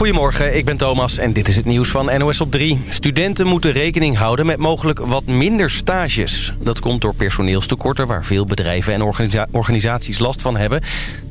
Goedemorgen, ik ben Thomas en dit is het nieuws van NOS op 3. Studenten moeten rekening houden met mogelijk wat minder stages. Dat komt door personeelstekorten waar veel bedrijven en organisaties last van hebben.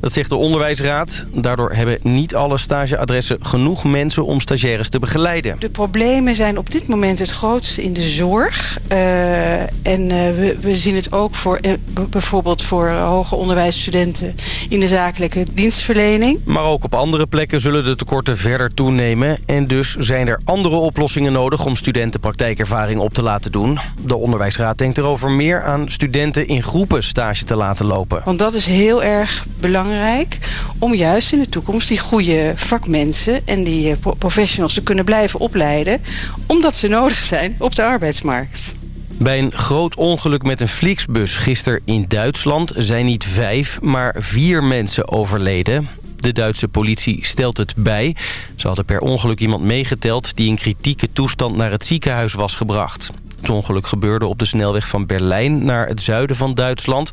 Dat zegt de onderwijsraad. Daardoor hebben niet alle stageadressen genoeg mensen om stagiaires te begeleiden. De problemen zijn op dit moment het grootste in de zorg. Uh, en uh, we, we, zien het ook voor, uh, bijvoorbeeld voor hoger onderwijsstudenten in de zakelijke dienstverlening. Maar ook op andere plekken zullen de tekorten verder toenemen. En dus zijn er andere oplossingen nodig om studenten praktijkervaring op te laten doen. De onderwijsraad denkt erover meer aan studenten in groepen stage te laten lopen. Want dat is heel erg belangrijk om juist in de toekomst die goede vakmensen en die professionals te kunnen blijven opleiden. Omdat ze nodig zijn op de arbeidsmarkt. Bij een groot ongeluk met een Flixbus gisteren in Duitsland zijn niet vijf, maar vier mensen overleden. De Duitse politie stelt het bij. Ze hadden per ongeluk iemand meegeteld die in kritieke toestand naar het ziekenhuis was gebracht. Het ongeluk gebeurde op de snelweg van Berlijn naar het zuiden van Duitsland.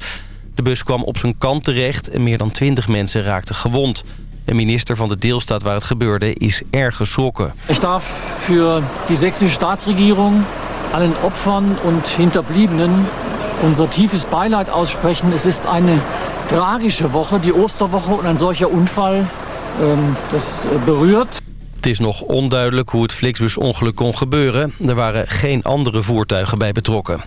De bus kwam op zijn kant terecht en meer dan twintig mensen raakten gewond. Een minister van de deelstaat waar het gebeurde is erg geschrokken. Ik darf voor die Sächsische Staatsregierung, allen Opfern und Hinterbliebenen unser tiefes Beileid aussprechen. Es ist eine tragische Woche, die Osterwoche und ein solcher Unfall, ähm, das berührt. Het is nog onduidelijk hoe het Flixbus-ongeluk kon gebeuren. Er waren geen andere voertuigen bij betrokken.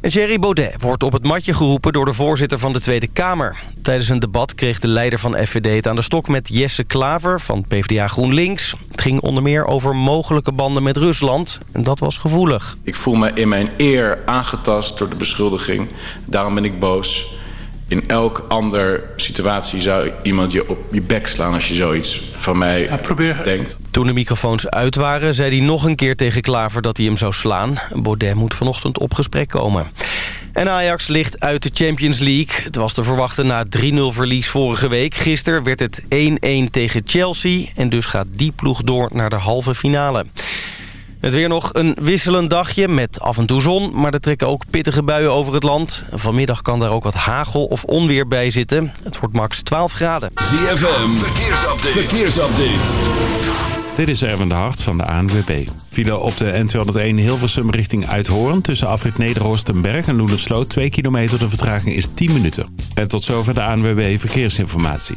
Thierry Baudet wordt op het matje geroepen door de voorzitter van de Tweede Kamer. Tijdens een debat kreeg de leider van FVD het aan de stok met Jesse Klaver van PvdA GroenLinks. Het ging onder meer over mogelijke banden met Rusland en dat was gevoelig. Ik voel me in mijn eer aangetast door de beschuldiging. Daarom ben ik boos in elk ander situatie zou iemand je op je bek slaan als je zoiets van mij ja, probeer... denkt. Toen de microfoons uit waren, zei hij nog een keer tegen Klaver dat hij hem zou slaan. Baudet moet vanochtend op gesprek komen. En Ajax ligt uit de Champions League. Het was te verwachten na 3-0 verlies vorige week. Gisteren werd het 1-1 tegen Chelsea. En dus gaat die ploeg door naar de halve finale. Het weer nog een wisselend dagje met af en toe zon, maar er trekken ook pittige buien over het land. Vanmiddag kan daar ook wat hagel of onweer bij zitten. Het wordt max 12 graden. ZFM, verkeersupdate. verkeersupdate. Dit is Erwin de Hart van de ANWB. File op de N201 Hilversum richting Uithoorn... tussen afrit Nederhorst en Loenersloot 2 kilometer. De vertraging is 10 minuten. En tot zover de ANWB Verkeersinformatie.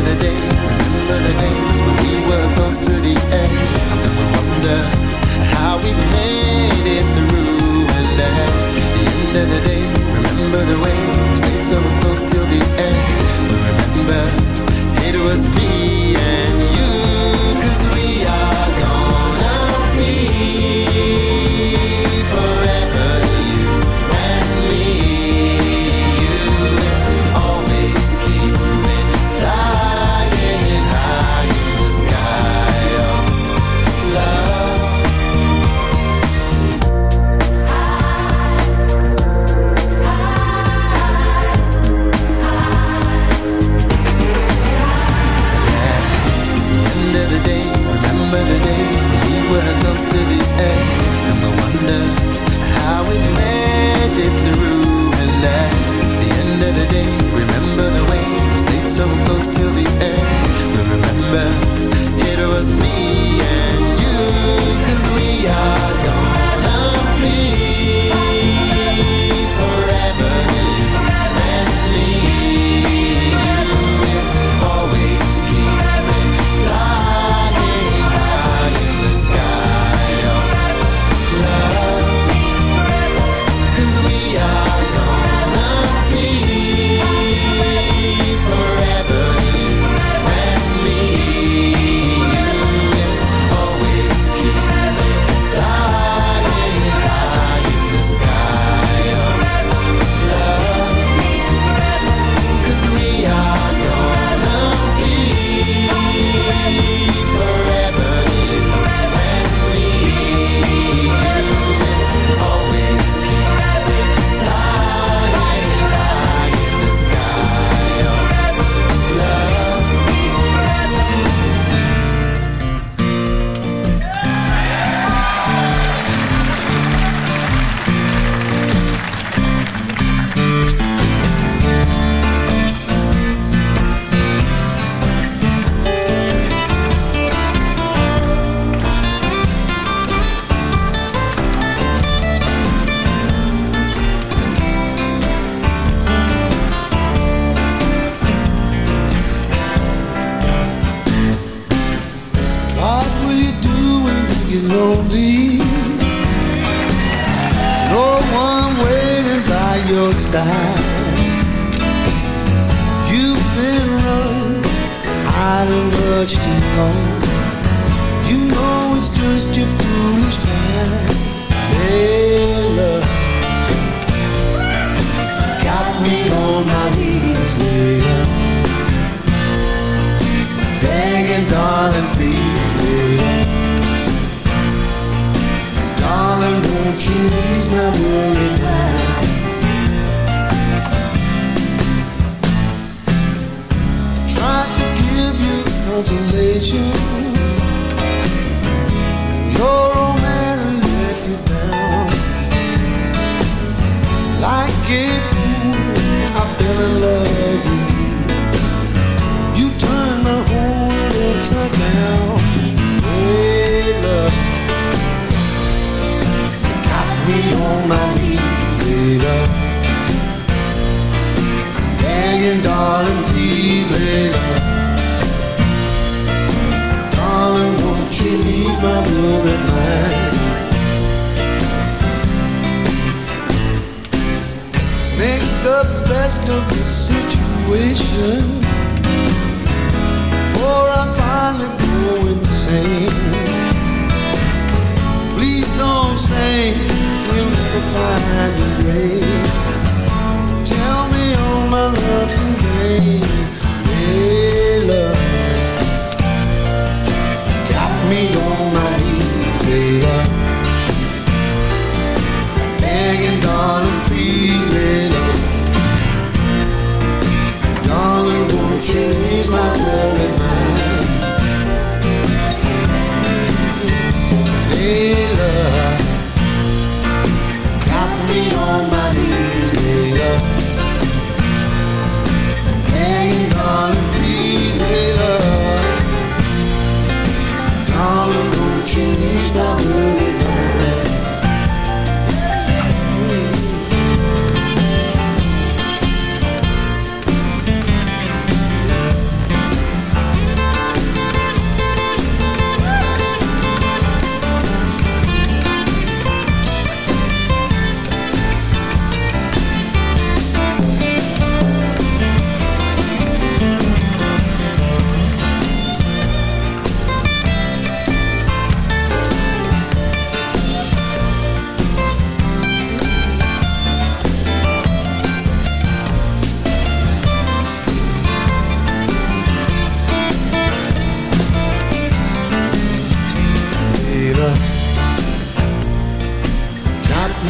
the day.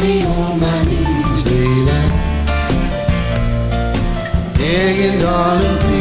me on my knees, Leland. Begging, darling, please.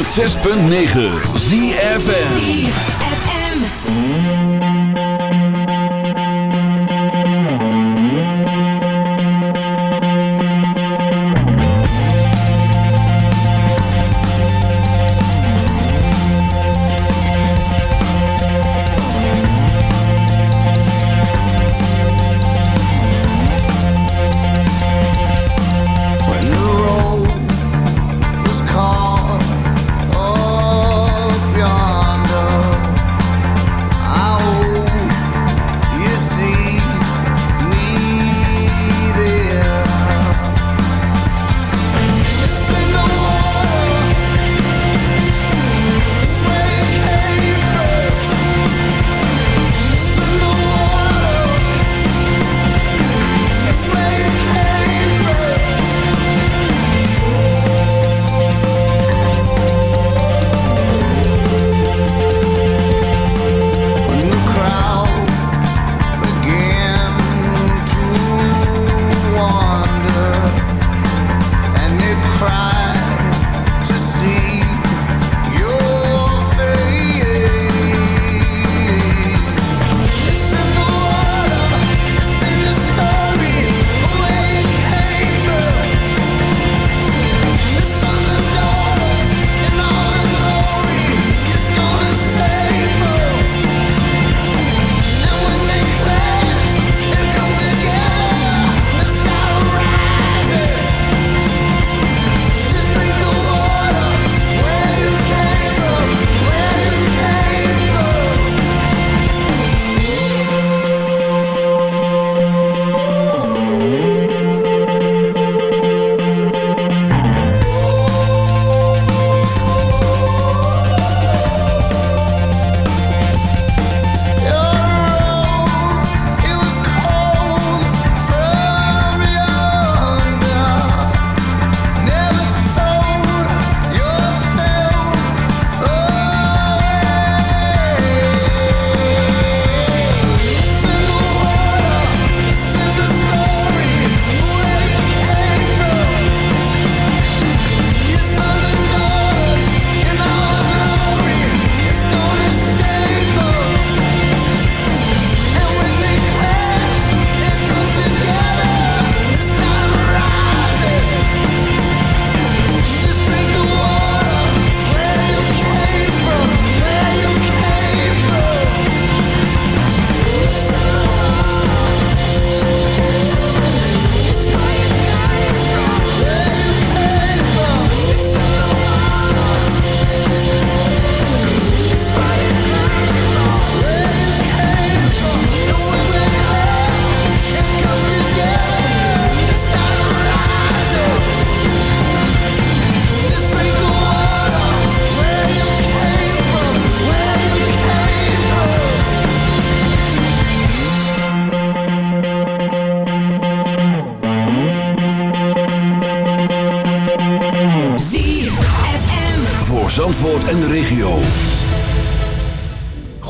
106.9 ZFN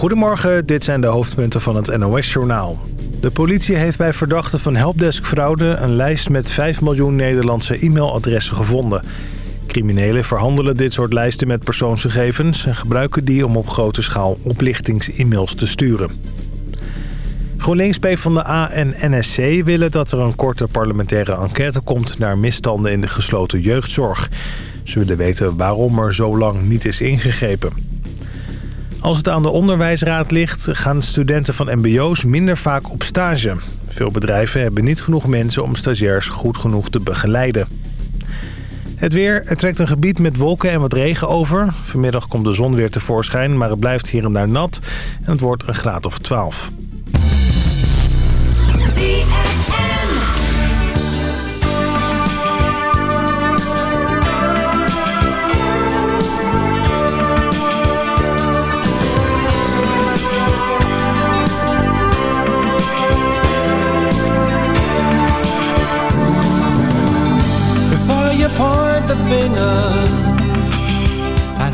Goedemorgen, dit zijn de hoofdpunten van het NOS-journaal. De politie heeft bij verdachten van helpdesk-fraude... een lijst met 5 miljoen Nederlandse e-mailadressen gevonden. Criminelen verhandelen dit soort lijsten met persoonsgegevens... en gebruiken die om op grote schaal oplichtings-e-mails te sturen. GroenLinks, PvdA en NSC willen dat er een korte parlementaire enquête komt... naar misstanden in de gesloten jeugdzorg. Ze willen weten waarom er zo lang niet is ingegrepen. Als het aan de onderwijsraad ligt, gaan studenten van mbo's minder vaak op stage. Veel bedrijven hebben niet genoeg mensen om stagiairs goed genoeg te begeleiden. Het weer, er trekt een gebied met wolken en wat regen over. Vanmiddag komt de zon weer tevoorschijn, maar het blijft hier en daar nat. En het wordt een graad of 12.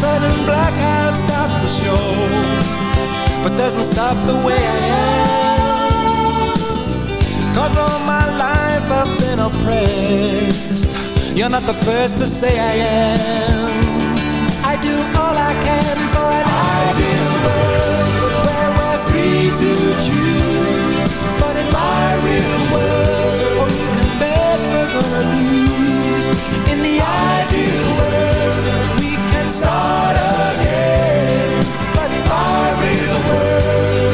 Sudden blackout stops the show, but doesn't stop the way I am. Cause all my life I've been oppressed. You're not the first to say I am. I do all I can for an ideal world where we're free to choose. But in my real world, start again. But my real world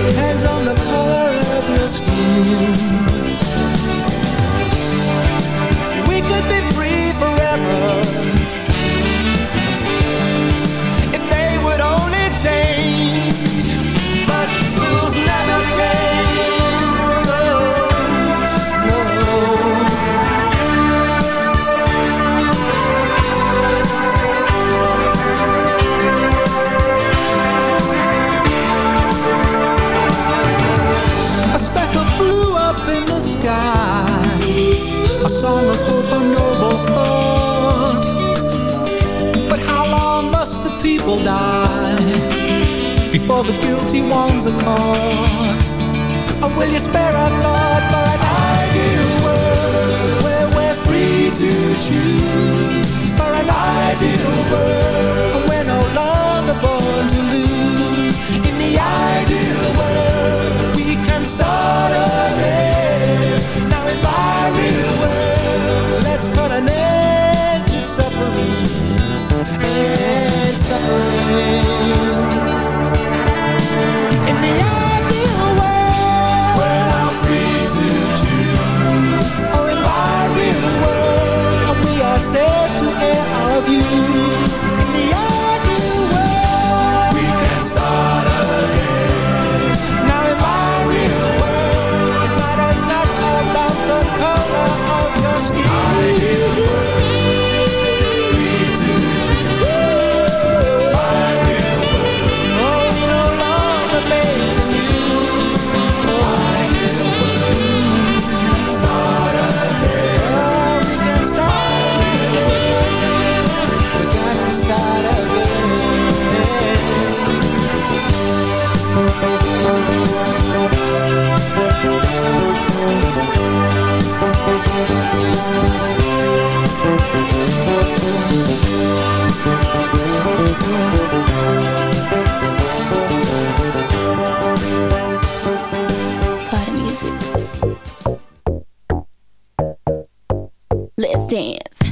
people die Before the guilty ones are caught. Or will you spare a thought for an ideal world Where we're free to choose. For an ideal world And we're no longer born to lose. In the ideal world We can start again And suffering Let's dance.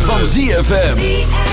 Van ZFM.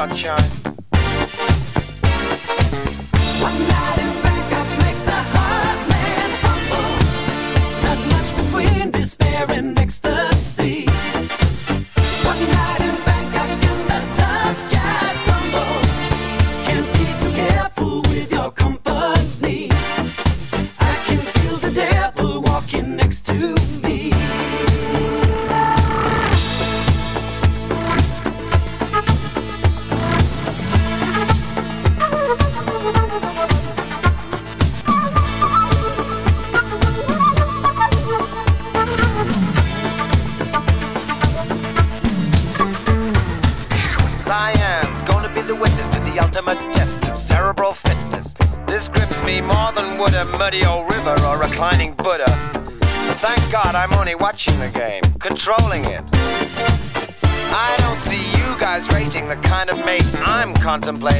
sunshine. contemplate.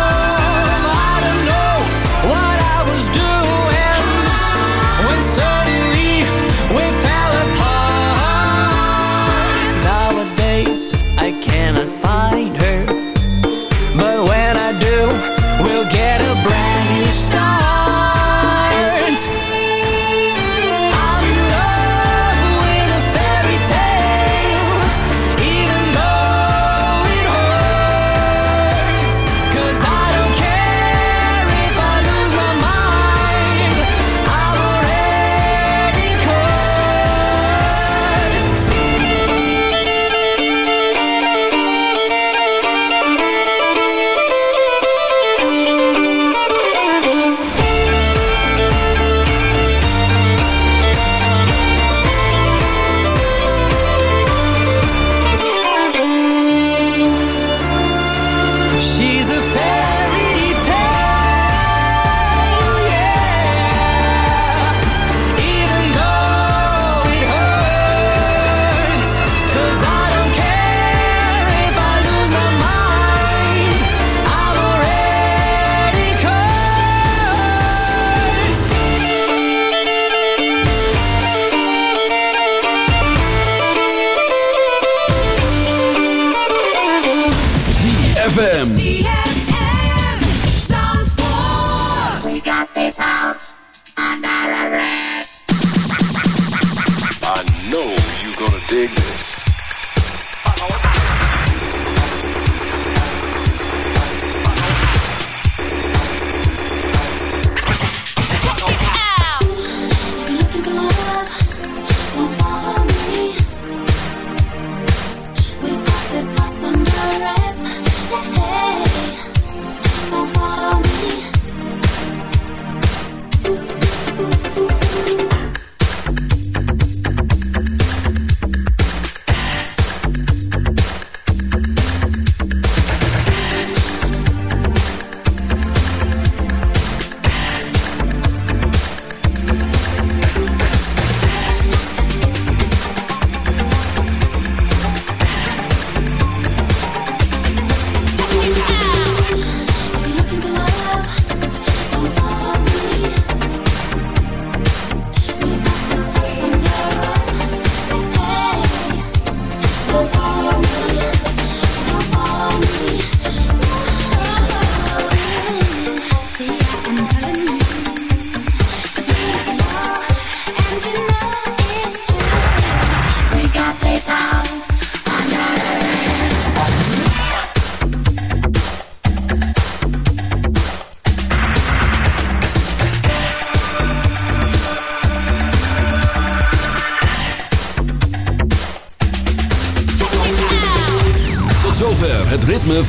Anonymous!